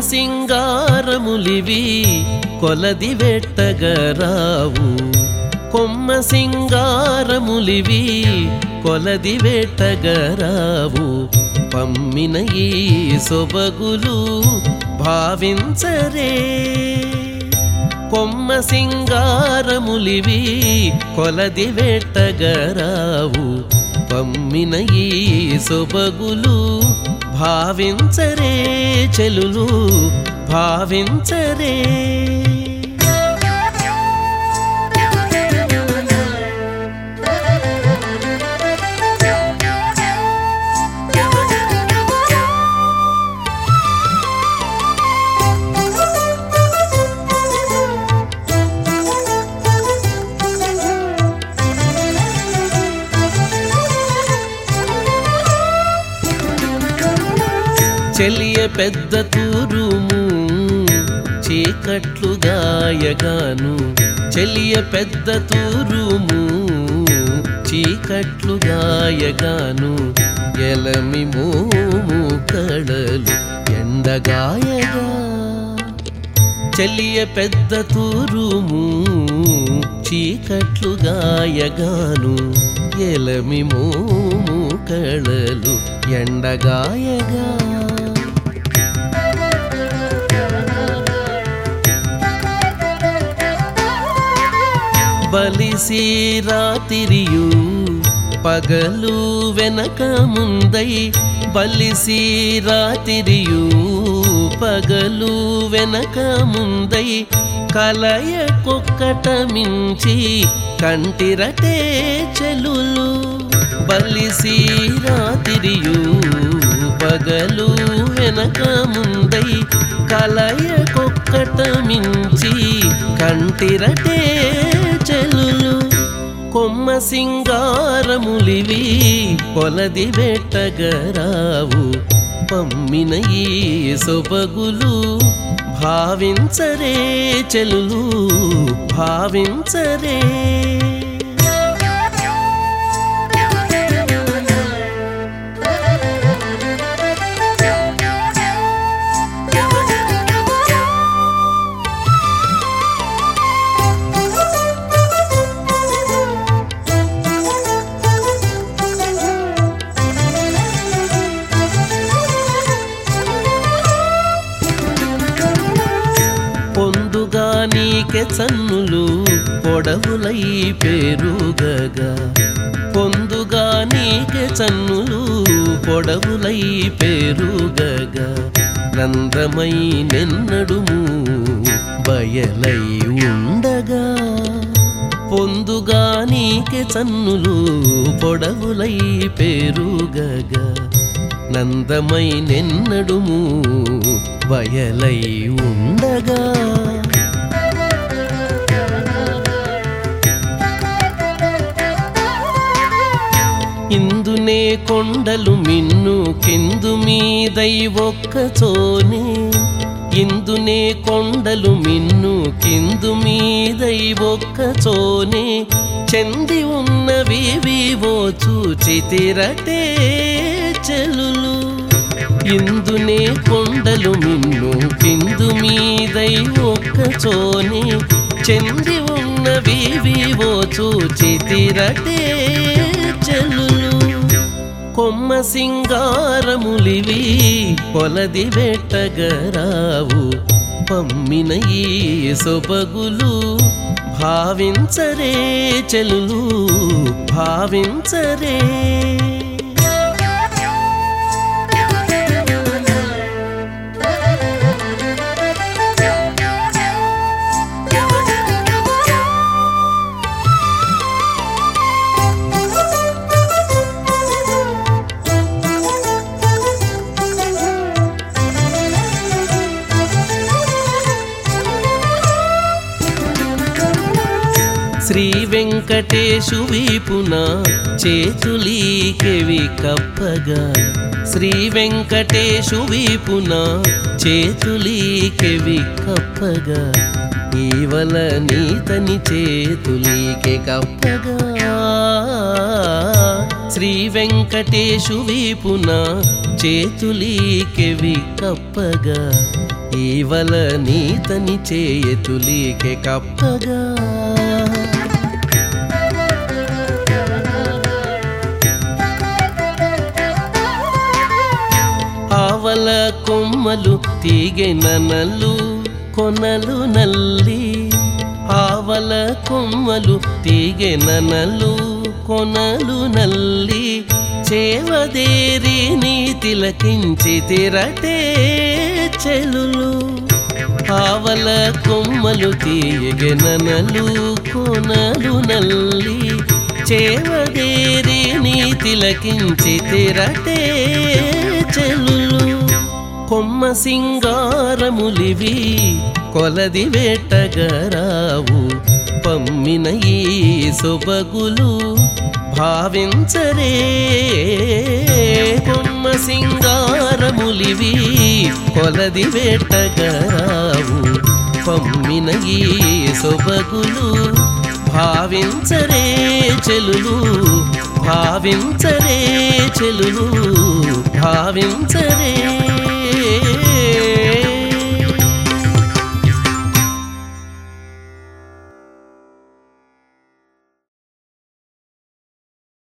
సింగారములివి కొలది వెట్టగరావు కొమ్మ సింగారములివి కొలది వెట్టగరావు పమ్మిన ఈ సొబగులు భావించరే. కొమ్మ సింగారములివి కొలది వెట్టగరావు పమ్మిన ఈ సొబగులు భావించరే చెలులు భావించరే. చెలియ పెద్ద తూరుము చీకట్లు గాయగాను. చెలియ పెద్ద తూరుము చీకట్లు గాయగాను. ఎలమి మోము కళలు ఎండగాయగా. చెలియ పెద్ద తూరుము చీకట్లు గాయగాను. ఎలమి మోము కళలు ఎండగాయగా. బలిసి రాతిరియు పగలు వెనక ముందై బలిసి రాతిరియు పగలు వెనక ముందై కలయ కుక్కట మించి కంటిరటే చెలులు. బలిసి రాతిరియు పగలు వెనక ముందై కలయ కుక్కట మించి కంటిరటే చెలులు. కొమ్మ సింగారములివి కొలది వెట్టగరావు పమ్మిన ఈ సొబగులు భావించరే చెలులు భావించరే. నీకె చన్నులు పొడవులై పేరుగగా. పొందుగా నీకె చన్నులు పొడవులై పేరుగగా. నందమై నిన్నడుము బయలై ఉండగా. పొందుగా నీకె చన్నులు పొడవులై పేరుగగా. నందమై నిన్నడుము బయలై ఉండగా. ఇందునే కొండలు మిన్ను కిందు మీదై ఒక్కచోనే ఇందునే కొండలు మిన్ను కిందు మీదై ఒక్కచోనే చెంది ఉన్నవి వివో చూచితిరటే చెలులు. ఇందునే కొండలు మిన్ను కిందు మీదై ఒక్కచోనే చెంది ఉన్నవి వివో చూచితిరటే చెలులు కొమ్మ సింగారములివి కొలది వెట్టగరావు పమ్మిన ఈ సొబగులు భావించరే చెలులు భావించరే. శ్రీ వెంకటేశు వీపున చేతులీకెవి కప్పగా. శ్రీ వెంకటేశు వీపున చేతులీకెవి కప్పగా. ఈవల నీతని చేతులీకే కప్పగా. శ్రీ వెంకటేశు వీపున చేతులీకెవి కప్పగా. ఈవల నీతని చేయతులీకే కప్పగా. కొమ్మలు తీగెననలు కొనలు నల్లి ఆవల కొమ్మలు తీగెననలు కొనలు నల్లి చేవదేరి నీ తిలకించి తిరటే చెలులు. ఆవల కొమ్మలు తీగెననలు కొనలు నల్లి చేవదేరి నీ తిలకించి తిరటే చెలులు. కొమ్మ సింగారములివి కొలది వేటగరావు పమ్మిన ఈ సొబగులు భావించరే. కొమ్మ సింగారములివి కొలది వేటగరావు పమ్మిన ఈ సొబగులు భావించరే చెలులు భావించరే చెలులు భావించరే.